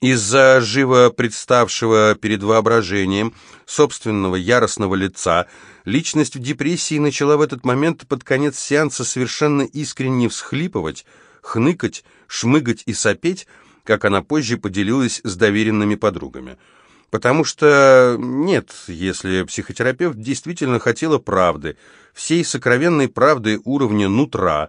Из-за живо представшего перед воображением собственного яростного лица личность в депрессии начала в этот момент под конец сеанса совершенно искренне всхлипывать, хныкать, шмыгать и сопеть, как она позже поделилась с доверенными подругами. Потому что нет, если психотерапевт действительно хотела правды, всей сокровенной правды уровня нутра,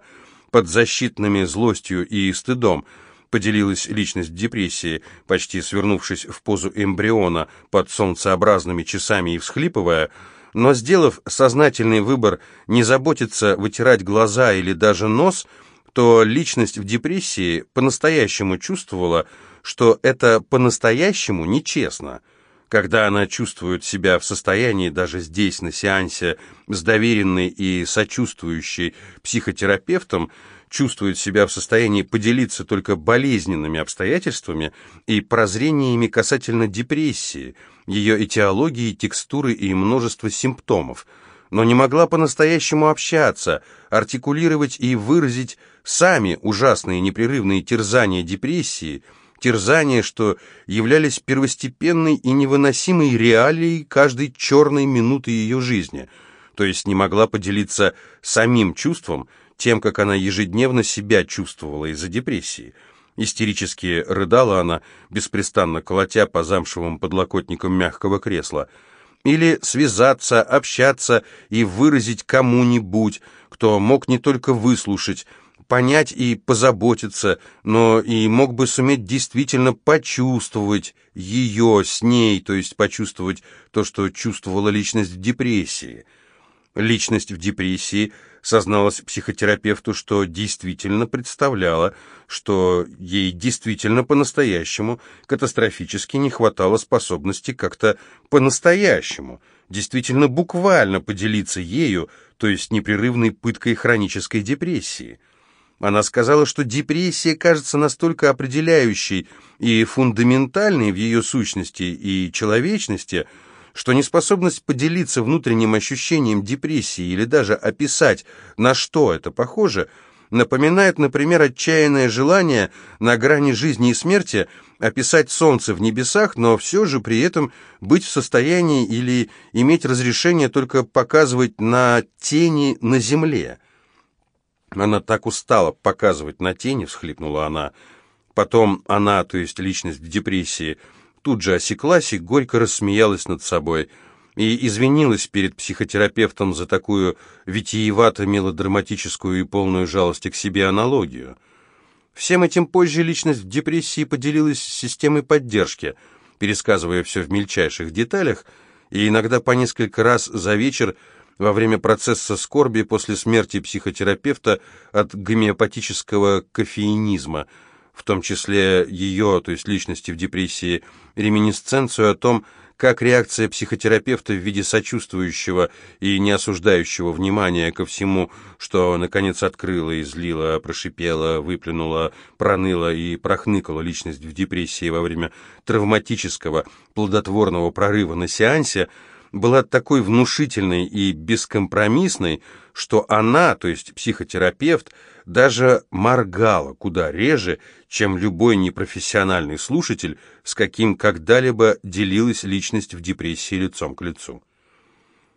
под защитными злостью и стыдом, поделилась личность депрессии, почти свернувшись в позу эмбриона под солнцеобразными часами и всхлипывая, но сделав сознательный выбор не заботиться, вытирать глаза или даже нос, то личность в депрессии по-настоящему чувствовала, что это по-настоящему нечестно. Когда она чувствует себя в состоянии даже здесь, на сеансе, с доверенной и сочувствующей психотерапевтом, чувствует себя в состоянии поделиться только болезненными обстоятельствами и прозрениями касательно депрессии, ее этиологии, текстуры и множества симптомов, но не могла по-настоящему общаться, артикулировать и выразить сами ужасные непрерывные терзания депрессии, терзания, что являлись первостепенной и невыносимой реалией каждой черной минуты ее жизни, то есть не могла поделиться самим чувством, тем, как она ежедневно себя чувствовала из-за депрессии. Истерически рыдала она, беспрестанно колотя по замшевым подлокотникам мягкого кресла. Или связаться, общаться и выразить кому-нибудь, кто мог не только выслушать, понять и позаботиться, но и мог бы суметь действительно почувствовать ее с ней, то есть почувствовать то, что чувствовала личность в депрессии. Личность в депрессии – созналась психотерапевту, что действительно представляла, что ей действительно по-настоящему катастрофически не хватало способности как-то по-настоящему, действительно буквально поделиться ею, то есть непрерывной пыткой хронической депрессии. Она сказала, что депрессия кажется настолько определяющей и фундаментальной в ее сущности и человечности, что неспособность поделиться внутренним ощущением депрессии или даже описать, на что это похоже, напоминает, например, отчаянное желание на грани жизни и смерти описать солнце в небесах, но все же при этом быть в состоянии или иметь разрешение только показывать на тени на земле. Она так устала показывать на тени, всхлипнула она. Потом она, то есть личность в депрессии, тут же осеклась и горько рассмеялась над собой и извинилась перед психотерапевтом за такую витиевато-мелодраматическую и полную жалости к себе аналогию. Всем этим позже личность в депрессии поделилась с системой поддержки, пересказывая все в мельчайших деталях, и иногда по несколько раз за вечер во время процесса скорби после смерти психотерапевта от гомеопатического кофеинизма – в том числе ее, то есть личности в депрессии, реминисценцию о том, как реакция психотерапевта в виде сочувствующего и не осуждающего внимания ко всему, что, наконец, открыла, излила, прошипела, выплюнула, проныла и прохныкала личность в депрессии во время травматического плодотворного прорыва на сеансе, была такой внушительной и бескомпромиссной, что она, то есть психотерапевт, даже моргала куда реже, чем любой непрофессиональный слушатель, с каким когда-либо делилась личность в депрессии лицом к лицу.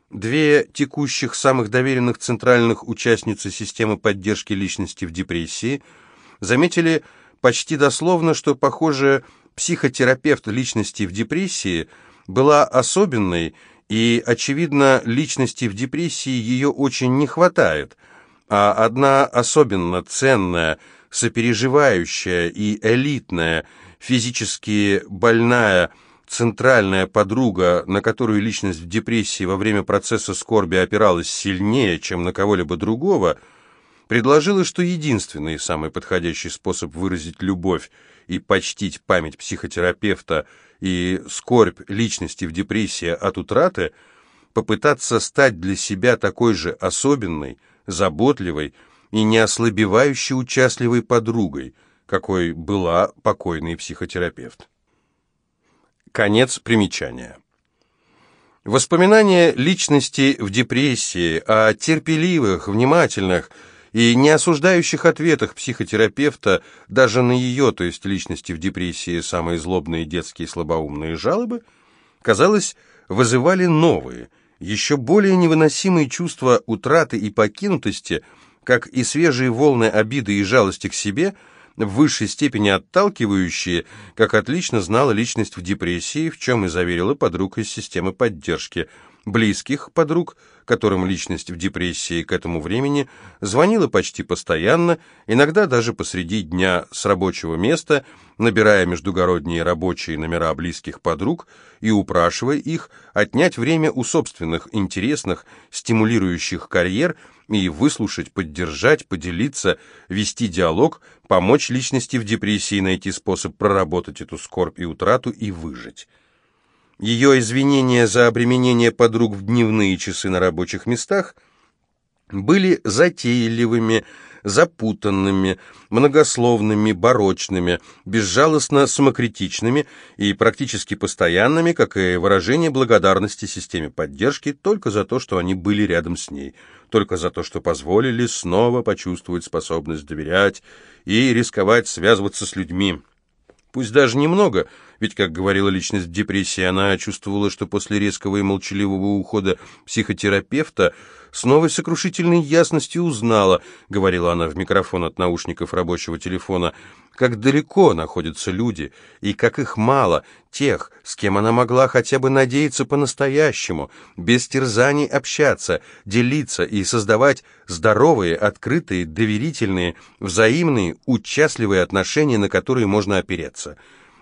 Две текущих самых доверенных центральных участницы системы поддержки личности в депрессии заметили почти дословно, что, похоже, психотерапевт личности в депрессии была особенной, и, очевидно, личности в депрессии ее очень не хватает – а одна особенно ценная, сопереживающая и элитная, физически больная, центральная подруга, на которую личность в депрессии во время процесса скорби опиралась сильнее, чем на кого-либо другого, предложила, что единственный и самый подходящий способ выразить любовь и почтить память психотерапевта и скорбь личности в депрессии от утраты – попытаться стать для себя такой же особенной, заботливой и не ослабевающей участливой подругой, какой была покойный психотерапевт. Конец примечания. Воспоминания личности в депрессии о терпеливых, внимательных и не осуждающих ответах психотерапевта даже на ее, то есть личности в депрессии, самые злобные детские слабоумные жалобы, казалось, вызывали новые, еще более невыносимые чувства утраты и покинутости, как и свежие волны обиды и жалости к себе – в высшей степени отталкивающие, как отлично знала личность в депрессии, в чем и заверила подруг из системы поддержки, близких подруг, которым личность в депрессии к этому времени звонила почти постоянно, иногда даже посреди дня с рабочего места, набирая междугородние рабочие номера близких подруг и упрашивая их отнять время у собственных интересных, стимулирующих карьер – и выслушать, поддержать, поделиться, вести диалог, помочь личности в депрессии найти способ проработать эту скорбь и утрату и выжить. Ее извинения за обременение подруг в дневные часы на рабочих местах были затейливыми, запутанными, многословными, барочными, безжалостно самокритичными и практически постоянными, как и выражение благодарности системе поддержки только за то, что они были рядом с ней, только за то, что позволили снова почувствовать способность доверять и рисковать связываться с людьми. Пусть даже немного, ведь, как говорила личность депрессии, она чувствовала, что после резкого и молчаливого ухода психотерапевта с новой сокрушительной ясностью узнала, говорила она в микрофон от наушников рабочего телефона, как далеко находятся люди, и как их мало, тех, с кем она могла хотя бы надеяться по-настоящему, без терзаний общаться, делиться и создавать здоровые, открытые, доверительные, взаимные, участливые отношения, на которые можно опереться.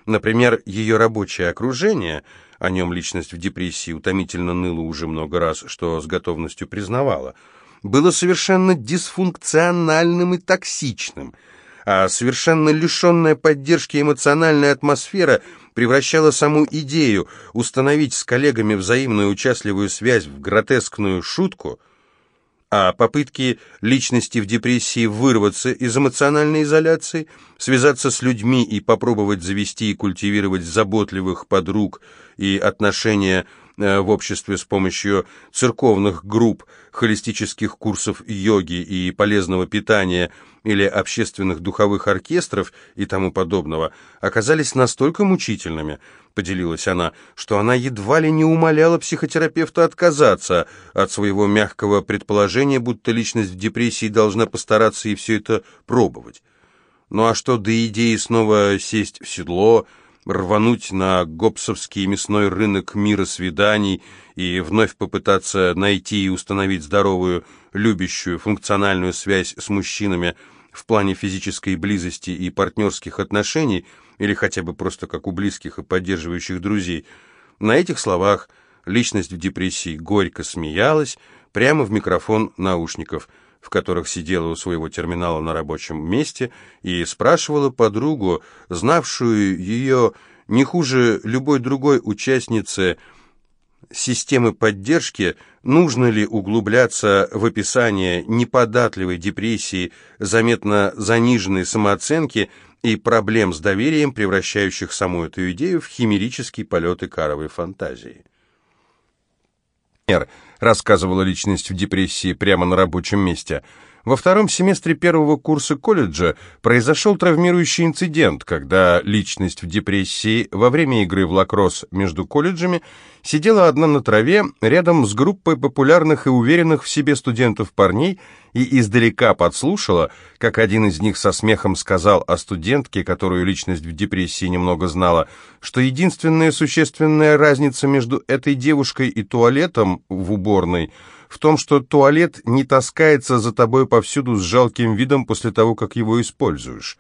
Например, ее рабочее окружение, о нем личность в депрессии утомительно ныла уже много раз, что с готовностью признавала, было совершенно дисфункциональным и токсичным – а совершенно лишенная поддержки эмоциональная атмосфера превращала саму идею установить с коллегами взаимную участливую связь в гротескную шутку, а попытки личности в депрессии вырваться из эмоциональной изоляции, связаться с людьми и попробовать завести и культивировать заботливых подруг и отношения Э, в обществе с помощью церковных групп, холистических курсов йоги и полезного питания или общественных духовых оркестров и тому подобного, оказались настолько мучительными, поделилась она, что она едва ли не умоляла психотерапевта отказаться от своего мягкого предположения, будто личность в депрессии должна постараться и все это пробовать. Ну а что до идеи снова сесть в седло – рвануть на гопсовский мясной рынок мира свиданий и вновь попытаться найти и установить здоровую, любящую, функциональную связь с мужчинами в плане физической близости и партнерских отношений, или хотя бы просто как у близких и поддерживающих друзей. На этих словах личность в депрессии горько смеялась прямо в микрофон наушников – в которых сидела у своего терминала на рабочем месте, и спрашивала подругу, знавшую ее не хуже любой другой участницы системы поддержки, нужно ли углубляться в описание неподатливой депрессии, заметно заниженной самооценки и проблем с доверием, превращающих саму эту идею в химерический полет икаровой фантазии рассказывала личность в депрессии прямо на рабочем месте. Во втором семестре первого курса колледжа произошел травмирующий инцидент, когда личность в депрессии во время игры в лакросс между колледжами сидела одна на траве рядом с группой популярных и уверенных в себе студентов-парней и издалека подслушала, как один из них со смехом сказал о студентке, которую личность в депрессии немного знала, что единственная существенная разница между этой девушкой и туалетом в уборной – в том, что туалет не таскается за тобой повсюду с жалким видом после того, как его используешь.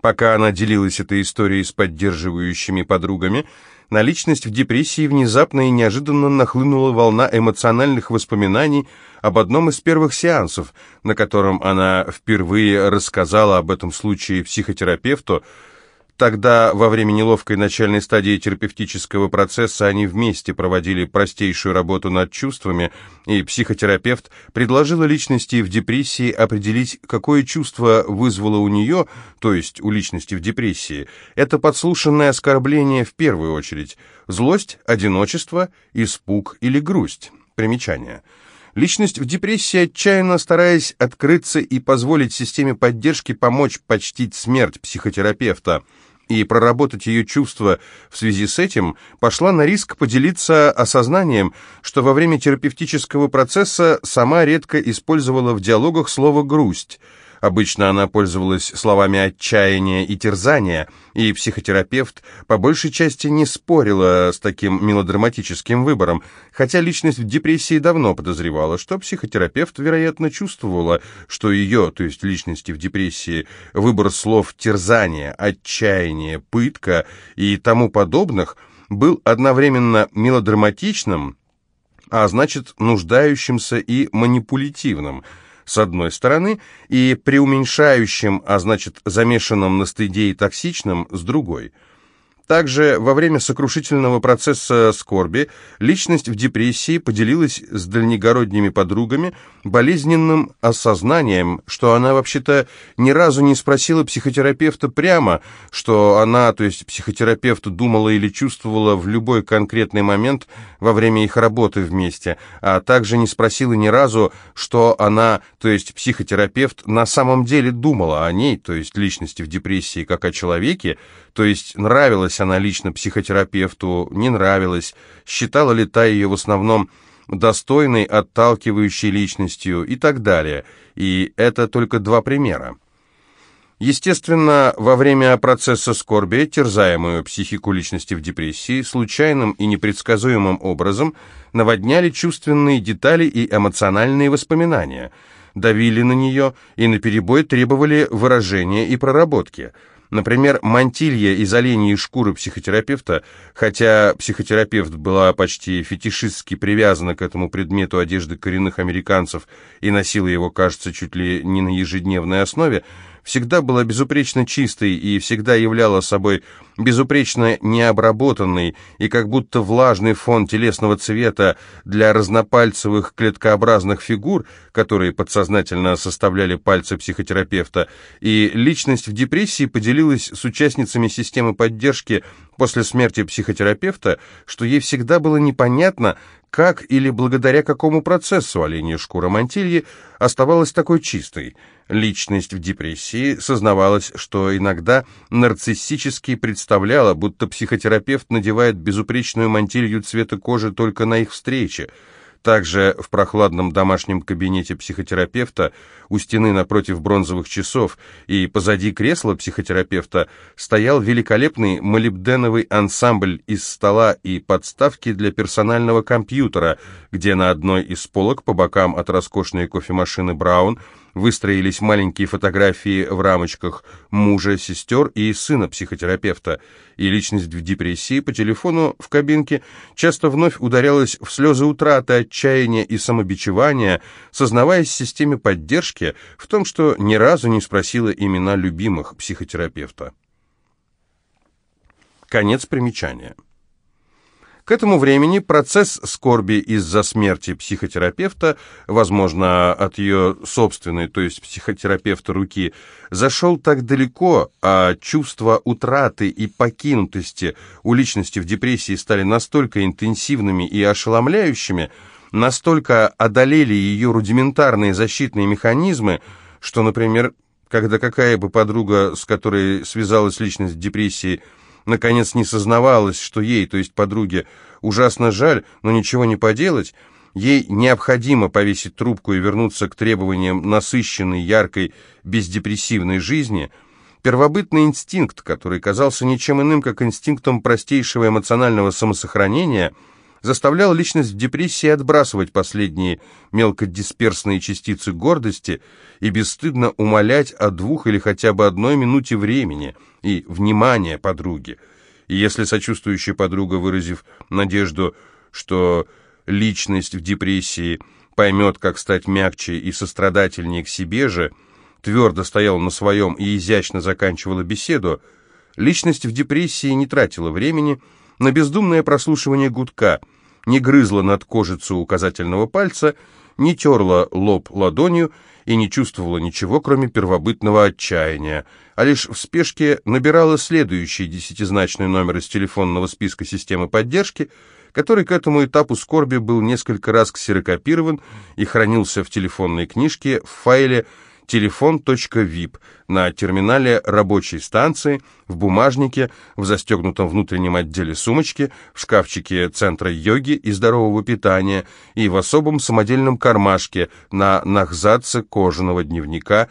Пока она делилась этой историей с поддерживающими подругами, на личность в депрессии внезапно и неожиданно нахлынула волна эмоциональных воспоминаний об одном из первых сеансов, на котором она впервые рассказала об этом случае психотерапевту, Тогда, во время неловкой начальной стадии терапевтического процесса, они вместе проводили простейшую работу над чувствами, и психотерапевт предложила личности в депрессии определить, какое чувство вызвало у нее, то есть у личности в депрессии, это подслушанное оскорбление в первую очередь, злость, одиночество, испуг или грусть. Примечание. Личность в депрессии, отчаянно стараясь открыться и позволить системе поддержки помочь почтить смерть психотерапевта и проработать ее чувства в связи с этим, пошла на риск поделиться осознанием, что во время терапевтического процесса сама редко использовала в диалогах слово «грусть», Обычно она пользовалась словами отчаяния и терзания, и психотерапевт по большей части не спорила с таким мелодраматическим выбором, хотя личность в депрессии давно подозревала, что психотерапевт, вероятно, чувствовала, что ее, то есть личности в депрессии, выбор слов терзание, отчаяние, пытка и тому подобных был одновременно мелодраматичным, а значит, нуждающимся и манипулятивным – с одной стороны, и преуменьшающим, а значит замешанным на стыде и токсичным, с другой – также во время сокрушительного процесса скорби личность в депрессии поделилась с дальнегородними подругами болезненным осознанием, что она вообще-то ни разу не спросила психотерапевта прямо, что она, то есть психотерапевт, думала или чувствовала в любой конкретный момент во время их работы вместе, а также не спросила ни разу, что она, то есть психотерапевт, на самом деле думала о ней, то есть личности в депрессии, как о человеке, то есть нравилась она лично психотерапевту, не нравилась, считала ли та ее в основном достойной, отталкивающей личностью и так далее. И это только два примера. Естественно, во время процесса скорби, терзаемую психику личности в депрессии, случайным и непредсказуемым образом наводняли чувственные детали и эмоциональные воспоминания, давили на нее и наперебой требовали выражения и проработки – Например, мантилья из оленьей шкуры психотерапевта, хотя психотерапевт была почти фетишистски привязана к этому предмету одежды коренных американцев и носила его, кажется, чуть ли не на ежедневной основе, всегда была безупречно чистой и всегда являла собой безупречно необработанный и как будто влажный фон телесного цвета для разнопальцевых клеткообразных фигур, которые подсознательно составляли пальцы психотерапевта, и личность в депрессии поделилась с участницами системы поддержки после смерти психотерапевта, что ей всегда было непонятно, как или благодаря какому процессу оленья шкура мантильи оставалась такой чистой. Личность в депрессии сознавалась, что иногда нарциссически представляла, будто психотерапевт надевает безупречную мантилью цвета кожи только на их встрече – также в прохладном домашнем кабинете психотерапевта у стены напротив бронзовых часов и позади кресла психотерапевта стоял великолепный молибденовый ансамбль из стола и подставки для персонального компьютера, где на одной из полок по бокам от роскошной кофемашины «Браун» выстроились маленькие фотографии в рамочках мужа, сестер и сына психотерапевта, и личность в депрессии по телефону в кабинке часто вновь ударялась в слезы утраты, отчаяния и самобичевания, сознаваясь системе поддержки в том, что ни разу не спросила имена любимых психотерапевта. Конец примечания. К этому времени процесс скорби из-за смерти психотерапевта, возможно, от ее собственной, то есть психотерапевта руки, зашел так далеко, а чувства утраты и покинутости у личности в депрессии стали настолько интенсивными и ошеломляющими, настолько одолели ее рудиментарные защитные механизмы, что, например, когда какая бы подруга, с которой связалась личность в депрессии, наконец не сознавалась, что ей, то есть подруге, ужасно жаль, но ничего не поделать, ей необходимо повесить трубку и вернуться к требованиям насыщенной, яркой, бездепрессивной жизни, первобытный инстинкт, который казался ничем иным, как инстинктом простейшего эмоционального самосохранения – заставлял личность в депрессии отбрасывать последние мелкодисперсные частицы гордости и бесстыдно умолять о двух или хотя бы одной минуте времени и внимания подруги. И если сочувствующая подруга, выразив надежду, что личность в депрессии поймет, как стать мягче и сострадательнее к себе же, твердо стояла на своем и изящно заканчивала беседу, личность в депрессии не тратила времени, на бездумное прослушивание гудка, не грызла над кожицу указательного пальца, не терла лоб ладонью и не чувствовала ничего, кроме первобытного отчаяния, а лишь в спешке набирала следующий десятизначный номер из телефонного списка системы поддержки, который к этому этапу скорби был несколько раз ксерокопирован и хранился в телефонной книжке в файле телефон.вип на терминале рабочей станции, в бумажнике, в застегнутом внутреннем отделе сумочки, в шкафчике центра йоги и здорового питания и в особом самодельном кармашке на нахзатце кожаного дневника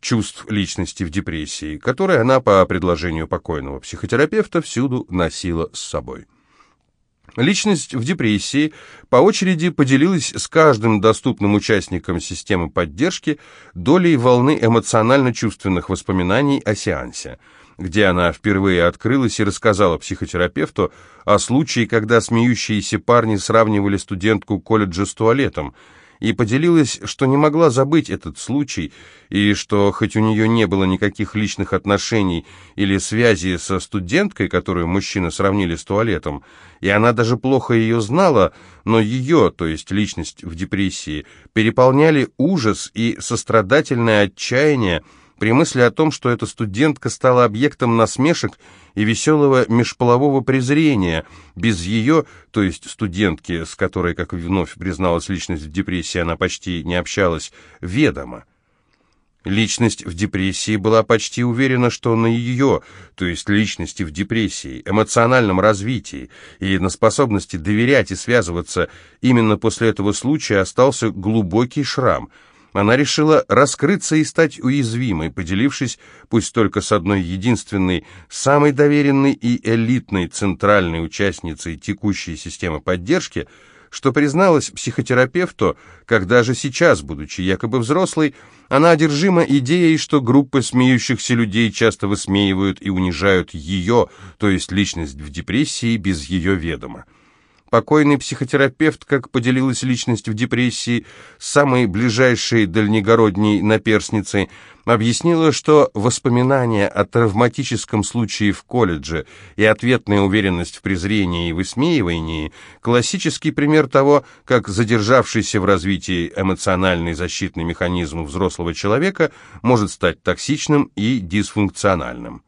чувств личности в депрессии, который она по предложению покойного психотерапевта всюду носила с собой. Личность в депрессии по очереди поделилась с каждым доступным участником системы поддержки долей волны эмоционально-чувственных воспоминаний о сеансе, где она впервые открылась и рассказала психотерапевту о случае, когда смеющиеся парни сравнивали студентку колледжа с туалетом – и поделилась, что не могла забыть этот случай, и что, хоть у нее не было никаких личных отношений или связи со студенткой, которую мужчины сравнили с туалетом, и она даже плохо ее знала, но ее, то есть личность в депрессии, переполняли ужас и сострадательное отчаяние, при мысли о том, что эта студентка стала объектом насмешек и веселого межполового презрения, без ее, то есть студентки, с которой, как вновь призналась личность в депрессии, она почти не общалась, ведомо. Личность в депрессии была почти уверена, что на ее, то есть личности в депрессии, эмоциональном развитии и на способности доверять и связываться именно после этого случая остался глубокий шрам – она решила раскрыться и стать уязвимой, поделившись, пусть только с одной единственной, самой доверенной и элитной центральной участницей текущей системы поддержки, что призналась психотерапевту, когда же сейчас, будучи якобы взрослой, она одержима идеей, что группы смеющихся людей часто высмеивают и унижают ее, то есть личность в депрессии без ее ведома. Покойный психотерапевт, как поделилась личность в депрессии, самой ближайшей дальнегородней наперсницей, объяснила, что воспоминания о травматическом случае в колледже и ответная уверенность в презрении и высмеивании – классический пример того, как задержавшийся в развитии эмоциональный защитный механизм взрослого человека может стать токсичным и дисфункциональным.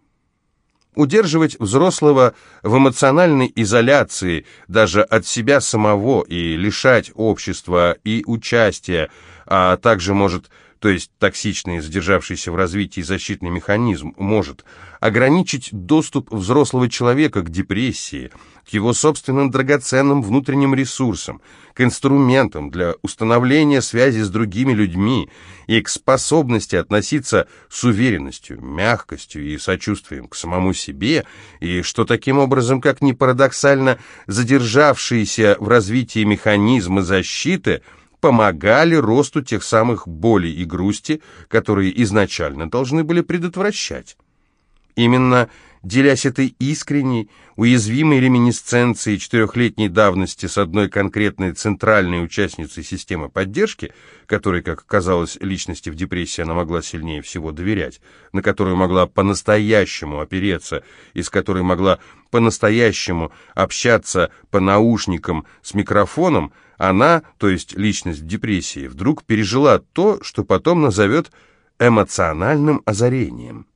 Удерживать взрослого в эмоциональной изоляции даже от себя самого и лишать общества и участия, а также может то есть токсичный, задержавшийся в развитии защитный механизм, может ограничить доступ взрослого человека к депрессии, к его собственным драгоценным внутренним ресурсам, к инструментам для установления связи с другими людьми и к способности относиться с уверенностью, мягкостью и сочувствием к самому себе, и что таким образом, как ни парадоксально, задержавшиеся в развитии механизмы защиты – помогали росту тех самых болей и грусти, которые изначально должны были предотвращать. Именно делясь этой искренней, уязвимой реминисценцией четырехлетней давности с одной конкретной центральной участницей системы поддержки, которой, как оказалось, личности в депрессии она могла сильнее всего доверять, на которую могла по-настоящему опереться и с которой могла по-настоящему общаться по наушникам с микрофоном, она, то есть личность депрессии, вдруг пережила то, что потом назовет эмоциональным озарением.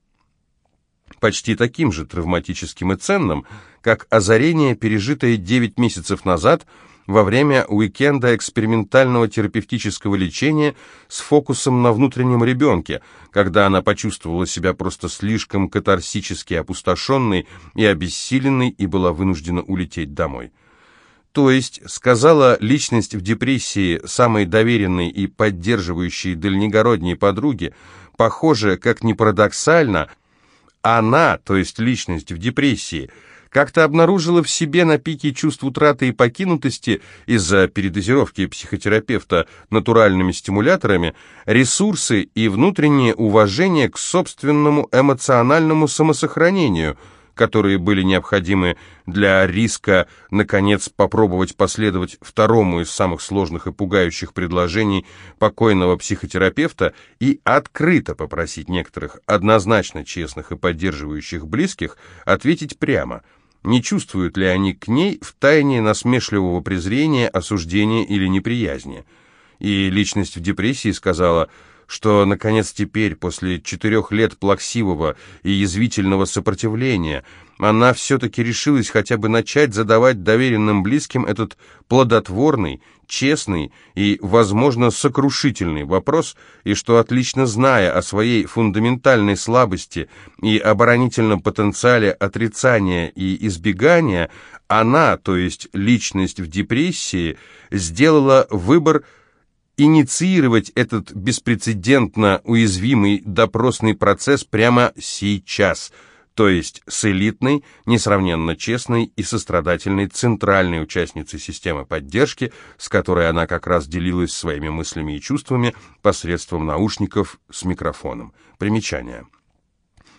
Почти таким же травматическим и ценным, как озарение, пережитое 9 месяцев назад во время уикенда экспериментального терапевтического лечения с фокусом на внутреннем ребенке, когда она почувствовала себя просто слишком катарсически опустошенной и обессиленной и была вынуждена улететь домой. То есть, сказала личность в депрессии самой доверенной и поддерживающей дальнегородней подруги, похоже, как ни парадоксально, она, то есть личность в депрессии, как-то обнаружила в себе на пике чувств утраты и покинутости из-за передозировки психотерапевта натуральными стимуляторами ресурсы и внутреннее уважение к собственному эмоциональному самосохранению – которые были необходимы для риска, наконец, попробовать последовать второму из самых сложных и пугающих предложений покойного психотерапевта и открыто попросить некоторых однозначно честных и поддерживающих близких ответить прямо, не чувствуют ли они к ней в тайне насмешливого презрения, осуждения или неприязни. И личность в депрессии сказала – что, наконец, теперь, после четырех лет плаксивого и язвительного сопротивления, она все-таки решилась хотя бы начать задавать доверенным близким этот плодотворный, честный и, возможно, сокрушительный вопрос, и что, отлично зная о своей фундаментальной слабости и оборонительном потенциале отрицания и избегания, она, то есть личность в депрессии, сделала выбор инициировать этот беспрецедентно уязвимый допросный процесс прямо сейчас – то есть с элитной, несравненно честной и сострадательной центральной участницей системы поддержки, с которой она как раз делилась своими мыслями и чувствами посредством наушников с микрофоном. Примечание.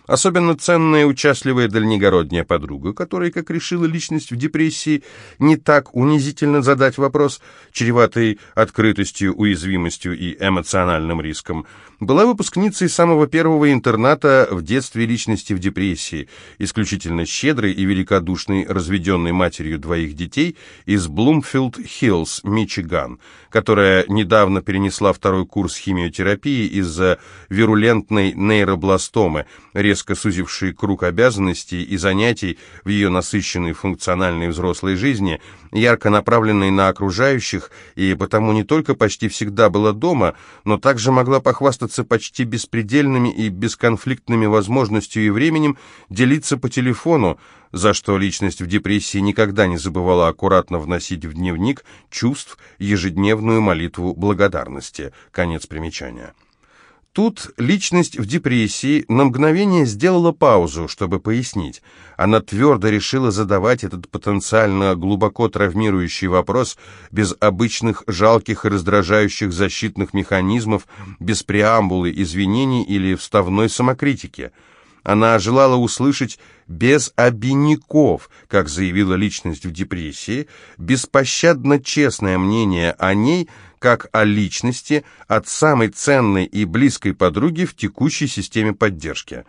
Особенно ценная участливая дальнегородняя подруга, которая, как решила личность в депрессии, не так унизительно задать вопрос, чреватый открытостью, уязвимостью и эмоциональным риском, была выпускницей самого первого интерната в детстве личности в депрессии, исключительно щедрой и великодушной, разведенной матерью двоих детей из Блумфилд-Хиллз, Мичиган, которая недавно перенесла второй курс химиотерапии из-за вирулентной нейробластомы, резко сузивший круг обязанностей и занятий в ее насыщенной функциональной взрослой жизни, ярко направленной на окружающих, и потому не только почти всегда была дома, но также могла похвастаться почти беспредельными и бесконфликтными возможностью и временем делиться по телефону, за что личность в депрессии никогда не забывала аккуратно вносить в дневник чувств ежедневную молитву благодарности. Конец примечания. Тут личность в депрессии на мгновение сделала паузу, чтобы пояснить. Она твердо решила задавать этот потенциально глубоко травмирующий вопрос без обычных жалких и раздражающих защитных механизмов, без преамбулы, извинений или вставной самокритики. Она желала услышать без обиняков, как заявила личность в депрессии, беспощадно честное мнение о ней – как о личности от самой ценной и близкой подруги в текущей системе поддержки.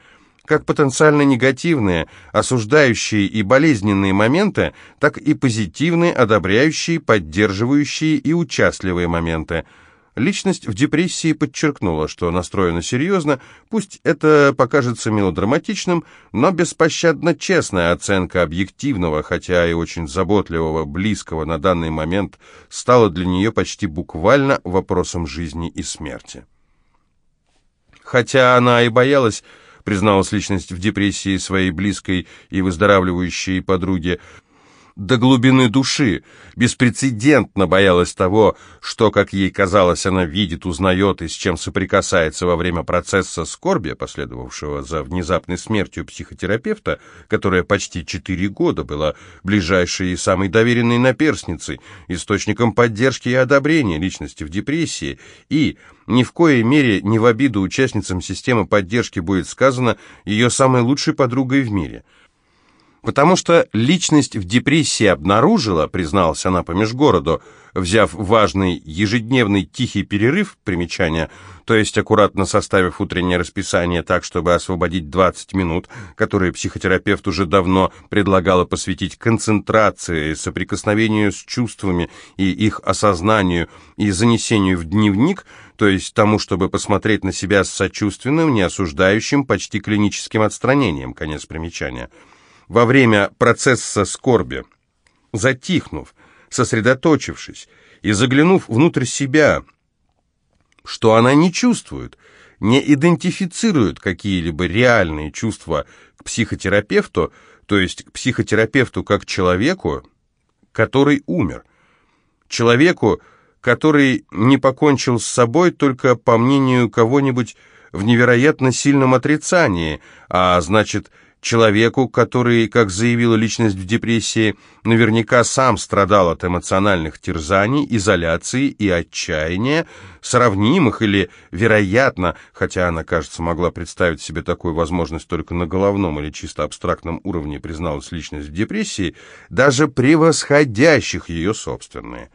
Как потенциально негативные, осуждающие и болезненные моменты, так и позитивные, одобряющие, поддерживающие и участливые моменты – Личность в депрессии подчеркнула, что настроена серьезно, пусть это покажется мелодраматичным, но беспощадно честная оценка объективного, хотя и очень заботливого, близкого на данный момент, стала для нее почти буквально вопросом жизни и смерти. Хотя она и боялась, призналась личность в депрессии своей близкой и выздоравливающей подруге, до глубины души, беспрецедентно боялась того, что, как ей казалось, она видит, узнает и с чем соприкасается во время процесса скорби, последовавшего за внезапной смертью психотерапевта, которая почти четыре года была ближайшей и самой доверенной наперсницей, источником поддержки и одобрения личности в депрессии, и, ни в коей мере не в обиду участницам системы поддержки будет сказано, ее самой лучшей подругой в мире – Потому что личность в депрессии обнаружила, призналась она по межгороду, взяв важный ежедневный тихий перерыв, примечание, то есть аккуратно составив утреннее расписание так, чтобы освободить 20 минут, которые психотерапевт уже давно предлагала посвятить концентрации, соприкосновению с чувствами и их осознанию и занесению в дневник, то есть тому, чтобы посмотреть на себя с сочувственным, неосуждающим, почти клиническим отстранением, конец примечания во время процесса скорби, затихнув, сосредоточившись и заглянув внутрь себя, что она не чувствует, не идентифицирует какие-либо реальные чувства к психотерапевту, то есть к психотерапевту как человеку, который умер, человеку, который не покончил с собой только по мнению кого-нибудь в невероятно сильном отрицании, а значит, Человеку, который, как заявила личность в депрессии, наверняка сам страдал от эмоциональных терзаний, изоляции и отчаяния, сравнимых или, вероятно, хотя она, кажется, могла представить себе такую возможность только на головном или чисто абстрактном уровне, призналась личность в депрессии, даже превосходящих ее собственные.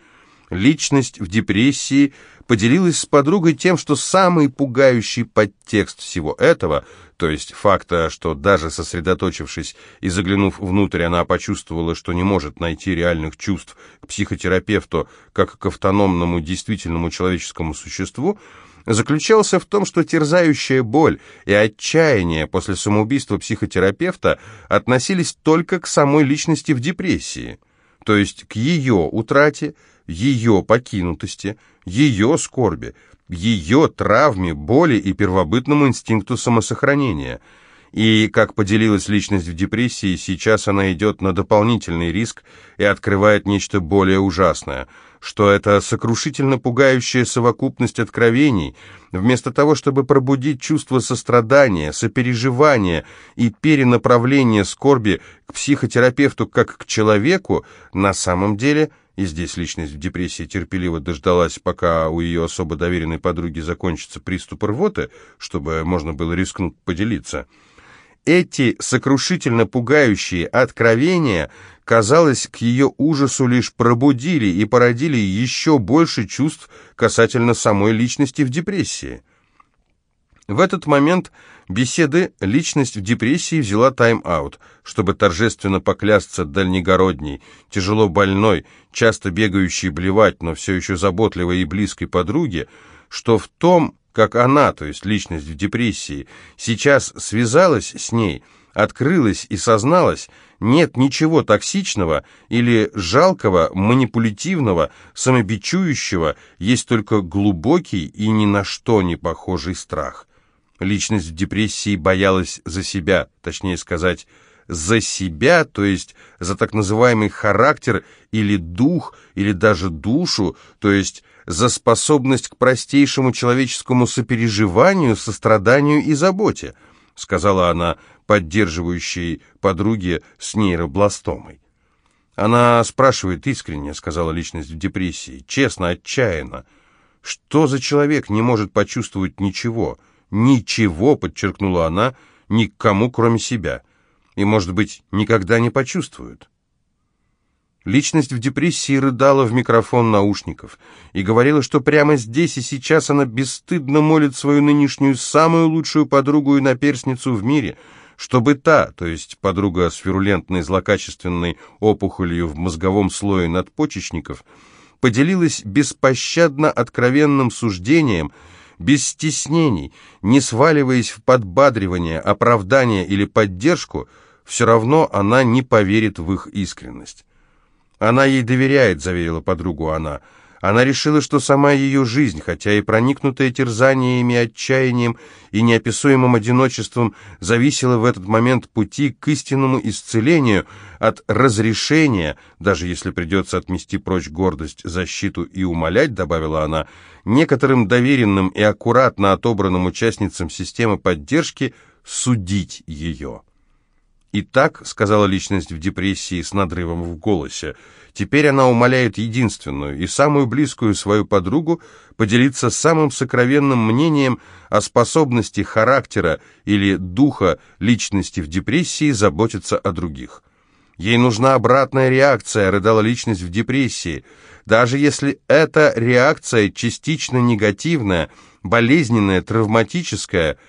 Личность в депрессии поделилась с подругой тем, что самый пугающий подтекст всего этого – то есть факта, что даже сосредоточившись и заглянув внутрь, она почувствовала, что не может найти реальных чувств к психотерапевту как к автономному действительному человеческому существу, заключался в том, что терзающая боль и отчаяние после самоубийства психотерапевта относились только к самой личности в депрессии, то есть к ее утрате, ее покинутости, ее скорби, ее травме, боли и первобытному инстинкту самосохранения – и, как поделилась личность в депрессии, сейчас она идет на дополнительный риск и открывает нечто более ужасное, что это сокрушительно пугающая совокупность откровений, вместо того, чтобы пробудить чувство сострадания, сопереживания и перенаправления скорби к психотерапевту как к человеку, на самом деле – и здесь личность в депрессии терпеливо дождалась, пока у ее особо доверенной подруги закончится приступ рвоты, чтобы можно было рискнуть поделиться – эти сокрушительно пугающие откровения, казалось, к ее ужасу лишь пробудили и породили еще больше чувств касательно самой личности в депрессии. В этот момент беседы личность в депрессии взяла тайм-аут, чтобы торжественно поклясться дальнегородней, тяжело больной, часто бегающей блевать, но все еще заботливой и близкой подруге, что в том, как она, то есть личность в депрессии, сейчас связалась с ней, открылась и созналась, нет ничего токсичного или жалкого, манипулятивного, самобичующего, есть только глубокий и ни на что не похожий страх. Личность в депрессии боялась за себя, точнее сказать, за себя, то есть за так называемый характер или дух, или даже душу, то есть за способность к простейшему человеческому сопереживанию, состраданию и заботе, сказала она поддерживающей подруге с нейробластомой. Она спрашивает искренне, сказала личность в депрессии, честно, отчаянно. Что за человек не может почувствовать ничего? Ничего, подчеркнула она, никому, кроме себя. И, может быть, никогда не почувствует. Личность в депрессии рыдала в микрофон наушников и говорила, что прямо здесь и сейчас она бесстыдно молит свою нынешнюю самую лучшую подругу и наперсницу в мире, чтобы та, то есть подруга с вирулентной злокачественной опухолью в мозговом слое надпочечников, поделилась беспощадно откровенным суждением, без стеснений, не сваливаясь в подбадривание, оправдание или поддержку, все равно она не поверит в их искренность. «Она ей доверяет», — заверила подругу она. Она решила, что сама ее жизнь, хотя и проникнутая терзаниями, отчаянием и неописуемым одиночеством, зависела в этот момент пути к истинному исцелению от разрешения, даже если придется отмести прочь гордость, защиту и умолять, добавила она, некоторым доверенным и аккуратно отобранным участницам системы поддержки судить ее. «И так», — сказала личность в депрессии с надрывом в голосе, теперь она умоляет единственную и самую близкую свою подругу поделиться самым сокровенным мнением о способности характера или духа личности в депрессии заботиться о других. Ей нужна обратная реакция, рыдала личность в депрессии, даже если эта реакция частично негативная, болезненная, травматическая –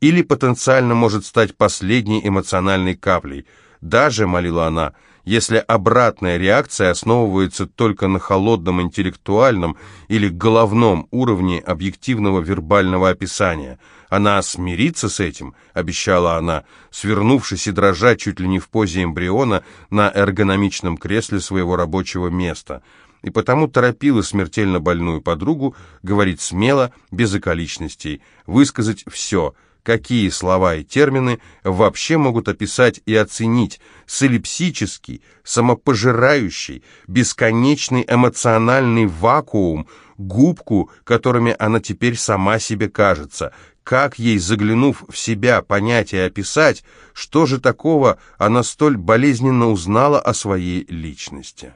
или потенциально может стать последней эмоциональной каплей. Даже, молила она, если обратная реакция основывается только на холодном интеллектуальном или головном уровне объективного вербального описания. Она смирится с этим, обещала она, свернувшись и дрожа чуть ли не в позе эмбриона на эргономичном кресле своего рабочего места и потому торопила смертельно больную подругу говорить смело, без околичностей, высказать все – какие слова и термины вообще могут описать и оценить солипсический, самопожирающий, бесконечный эмоциональный вакуум, губку, которыми она теперь сама себе кажется, как ей, заглянув в себя, понять и описать, что же такого она столь болезненно узнала о своей личности.